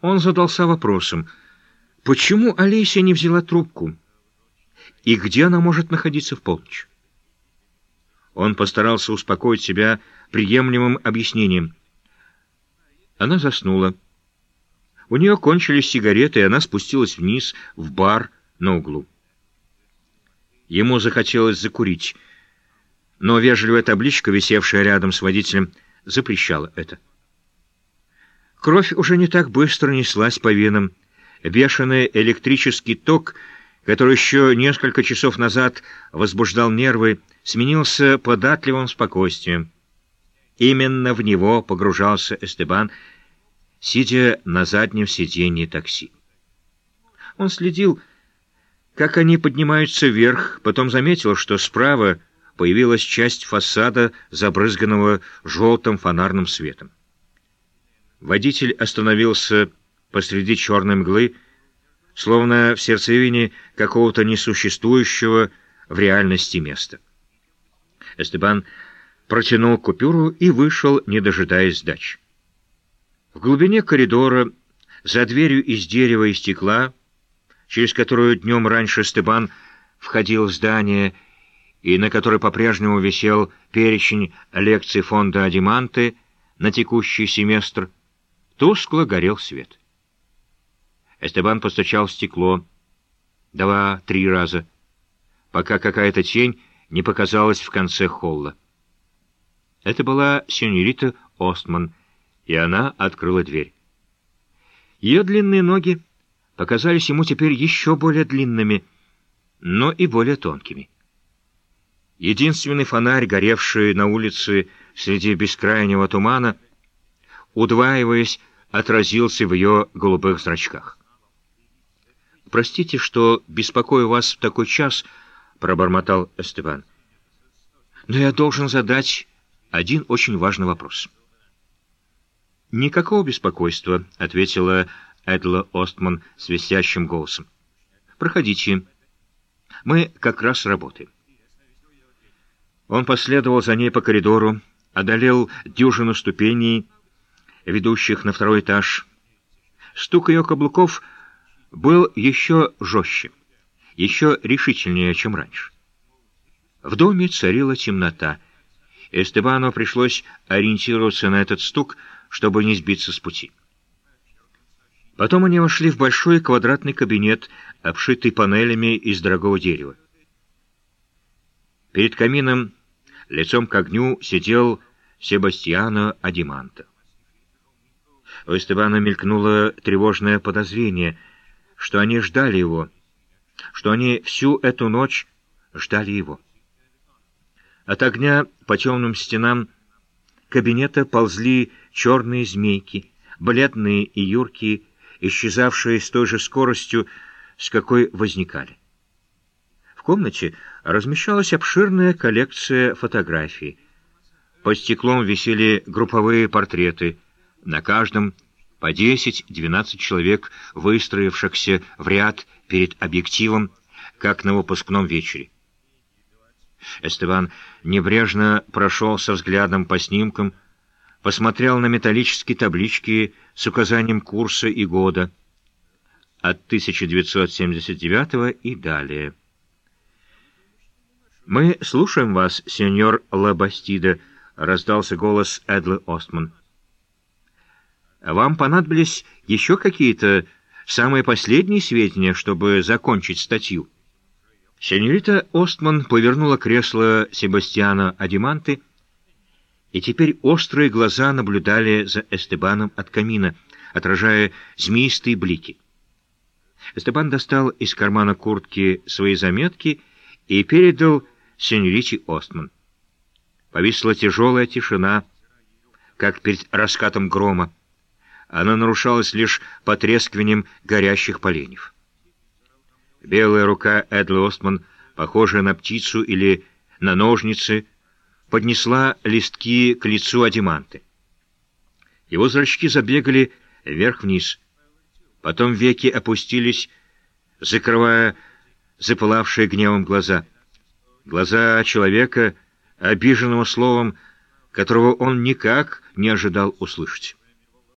Он задался вопросом, почему Олеся не взяла трубку и где она может находиться в полночь. Он постарался успокоить себя приемлемым объяснением. Она заснула. У нее кончились сигареты, и она спустилась вниз, в бар на углу. Ему захотелось закурить, но вежливая табличка, висевшая рядом с водителем, запрещала это. Кровь уже не так быстро неслась по венам. Бешеный электрический ток, который еще несколько часов назад возбуждал нервы, сменился податливым спокойствием. Именно в него погружался Эстебан, сидя на заднем сиденье такси. Он следил, как они поднимаются вверх, потом заметил, что справа появилась часть фасада, забрызганного желтым фонарным светом. Водитель остановился посреди черной мглы, словно в сердцевине какого-то несуществующего в реальности места. Эстебан протянул купюру и вышел, не дожидаясь сдачи. В глубине коридора, за дверью из дерева и стекла, через которую днем раньше Стебан входил в здание и на которой по-прежнему висел перечень лекций фонда «Адиманты» на текущий семестр, Тускло горел свет. Эстебан постучал в стекло два-три раза, пока какая-то тень не показалась в конце холла. Это была сеньорита Остман, и она открыла дверь. Ее длинные ноги показались ему теперь еще более длинными, но и более тонкими. Единственный фонарь, горевший на улице среди бескрайнего тумана, удваиваясь, отразился в ее голубых зрачках. «Простите, что беспокою вас в такой час», — пробормотал Эстебан. «Но я должен задать один очень важный вопрос». «Никакого беспокойства», — ответила Эдла Остман свистящим голосом. «Проходите. Мы как раз работаем». Он последовал за ней по коридору, одолел дюжину ступеней, ведущих на второй этаж. Стук ее каблуков был еще жестче, еще решительнее, чем раньше. В доме царила темнота. Эстебану пришлось ориентироваться на этот стук, чтобы не сбиться с пути. Потом они вошли в большой квадратный кабинет, обшитый панелями из дорогого дерева. Перед камином, лицом к огню, сидел Себастьяно Адиманта. У Эстебана мелькнуло тревожное подозрение, что они ждали его, что они всю эту ночь ждали его. От огня по темным стенам кабинета ползли черные змейки, бледные и юркие, исчезавшие с той же скоростью, с какой возникали. В комнате размещалась обширная коллекция фотографий. Под стеклом висели групповые портреты — на каждом по 10-12 человек, выстроившихся в ряд перед объективом, как на выпускном вечере. Эстебан небрежно прошелся взглядом по снимкам, посмотрел на металлические таблички с указанием курса и года от 1979 и далее. «Мы слушаем вас, сеньор Лабастида», — раздался голос Эдлы Остман. Вам понадобились еще какие-то самые последние сведения, чтобы закончить статью?» Сеньорита Остман повернула кресло Себастьяна Адиманты, и теперь острые глаза наблюдали за Эстебаном от камина, отражая змеистые блики. Эстебан достал из кармана куртки свои заметки и передал сеньорите Остман. Повисла тяжелая тишина, как перед раскатом грома. Она нарушалась лишь потрескиванием горящих поленьев. Белая рука Эдла Остман, похожая на птицу или на ножницы, поднесла листки к лицу Адиманты. Его зрачки забегали вверх-вниз. Потом веки опустились, закрывая запылавшие гневом глаза. Глаза человека, обиженного словом, которого он никак не ожидал услышать.